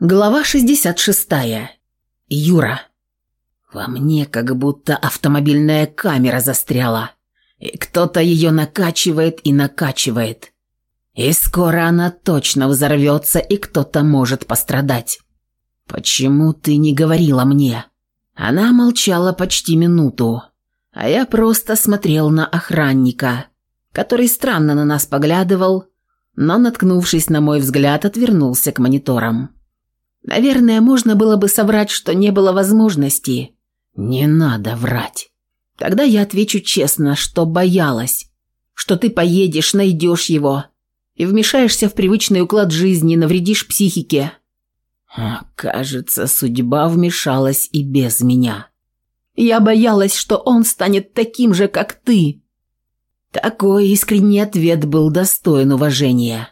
Глава 66. Юра. Во мне как будто автомобильная камера застряла. И кто-то ее накачивает и накачивает. И скоро она точно взорвется, и кто-то может пострадать. «Почему ты не говорила мне?» Она молчала почти минуту, а я просто смотрел на охранника, который странно на нас поглядывал, но, наткнувшись на мой взгляд, отвернулся к мониторам. Наверное, можно было бы соврать, что не было возможности. Не надо врать. Тогда я отвечу честно, что боялась, что ты поедешь, найдешь его и вмешаешься в привычный уклад жизни, навредишь психике. А, кажется, судьба вмешалась и без меня. Я боялась, что он станет таким же, как ты. Такой искренний ответ был достоин уважения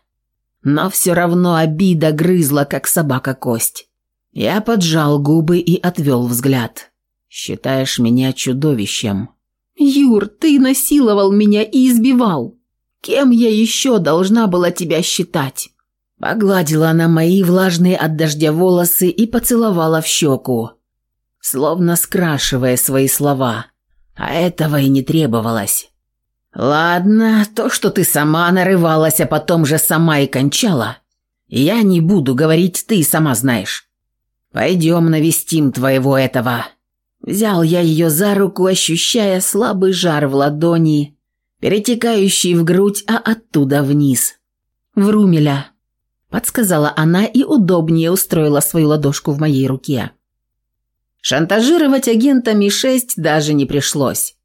но все равно обида грызла, как собака кость. Я поджал губы и отвел взгляд. «Считаешь меня чудовищем?» «Юр, ты насиловал меня и избивал. Кем я еще должна была тебя считать?» Погладила она мои влажные от дождя волосы и поцеловала в щеку, словно скрашивая свои слова. А этого и не требовалось. «Ладно, то, что ты сама нарывалась, а потом же сама и кончала. Я не буду говорить, ты сама знаешь. Пойдем навестим твоего этого». Взял я ее за руку, ощущая слабый жар в ладони, перетекающий в грудь, а оттуда вниз. «В Румеля», – подсказала она и удобнее устроила свою ладошку в моей руке. Шантажировать агента Ми-6 даже не пришлось.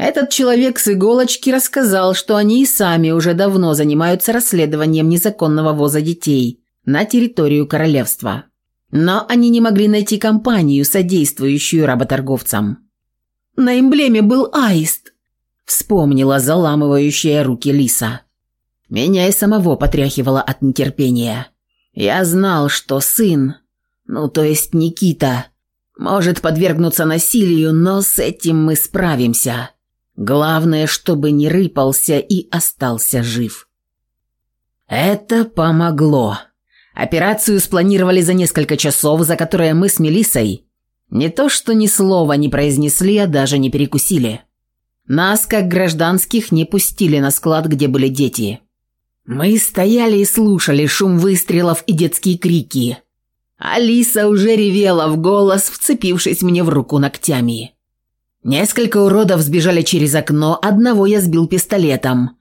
Этот человек с иголочки рассказал, что они и сами уже давно занимаются расследованием незаконного воза детей на территорию королевства. Но они не могли найти компанию, содействующую работорговцам. На эмблеме был аист, вспомнила заламывающая руки лиса. Меня и самого потряхивало от нетерпения. Я знал, что сын, ну то есть Никита, может подвергнуться насилию, но с этим мы справимся. Главное, чтобы не рыпался и остался жив. Это помогло. Операцию спланировали за несколько часов, за которые мы с Мелиссой не то что ни слова не произнесли, а даже не перекусили. Нас, как гражданских, не пустили на склад, где были дети. Мы стояли и слушали шум выстрелов и детские крики. Алиса уже ревела в голос, вцепившись мне в руку ногтями. Несколько уродов сбежали через окно, одного я сбил пистолетом.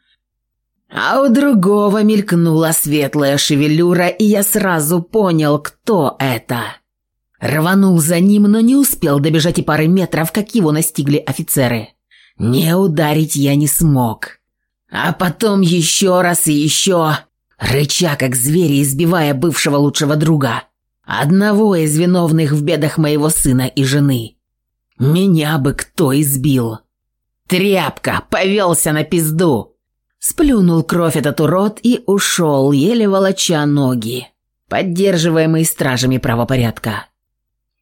А у другого мелькнула светлая шевелюра, и я сразу понял, кто это. Рванул за ним, но не успел добежать и пары метров, как его настигли офицеры. Не ударить я не смог. А потом еще раз и еще, рыча как звери, избивая бывшего лучшего друга, одного из виновных в бедах моего сына и жены. Меня бы кто избил!» «Тряпка! Повелся на пизду!» Сплюнул кровь этот урод и ушел, еле волоча ноги, поддерживаемый стражами правопорядка.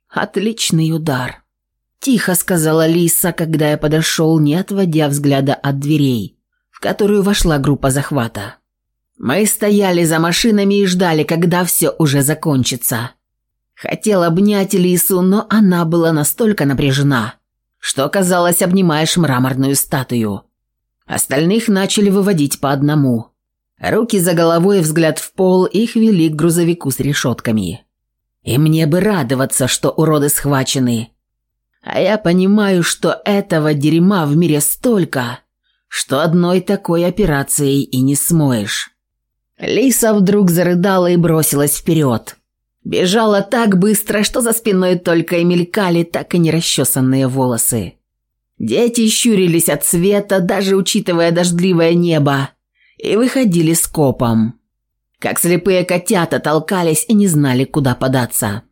«Отличный удар!» Тихо сказала Лиса, когда я подошел, не отводя взгляда от дверей, в которую вошла группа захвата. Мы стояли за машинами и ждали, когда все уже закончится. Хотел обнять Лису, но она была настолько напряжена, что, казалось, обнимаешь мраморную статую. Остальных начали выводить по одному. Руки за головой, взгляд в пол, их вели к грузовику с решетками. И мне бы радоваться, что уроды схвачены. А я понимаю, что этого дерьма в мире столько, что одной такой операцией и не смоешь. Лиса вдруг зарыдала и бросилась вперед. Бежала так быстро, что за спиной только и мелькали так и не расчесанные волосы. Дети щурились от света, даже учитывая дождливое небо, и выходили с копом, Как слепые котята толкались и не знали, куда податься.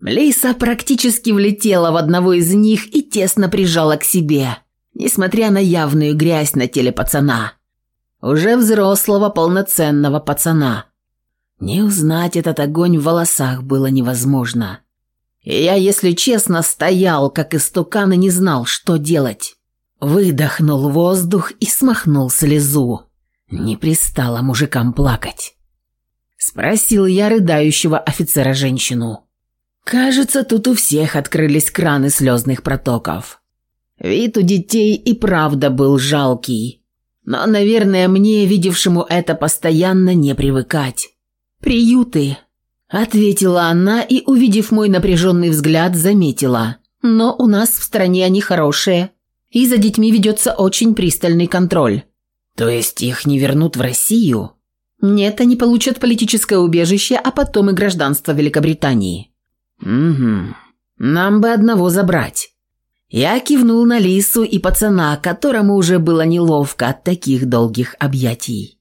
Лейса практически влетела в одного из них и тесно прижала к себе, несмотря на явную грязь на теле пацана. Уже взрослого полноценного пацана – не узнать этот огонь в волосах было невозможно. Я, если честно, стоял, как истукан, и не знал, что делать. Выдохнул воздух и смахнул слезу. Не пристало мужикам плакать. Спросил я рыдающего офицера женщину. Кажется, тут у всех открылись краны слезных протоков. Вид у детей и правда был жалкий. Но, наверное, мне, видевшему это, постоянно не привыкать приюты», — ответила она и, увидев мой напряженный взгляд, заметила. «Но у нас в стране они хорошие, и за детьми ведется очень пристальный контроль». «То есть их не вернут в Россию?» «Нет, они получат политическое убежище, а потом и гражданство Великобритании». «Угу. Нам бы одного забрать». Я кивнул на Лису и пацана, которому уже было неловко от таких долгих объятий.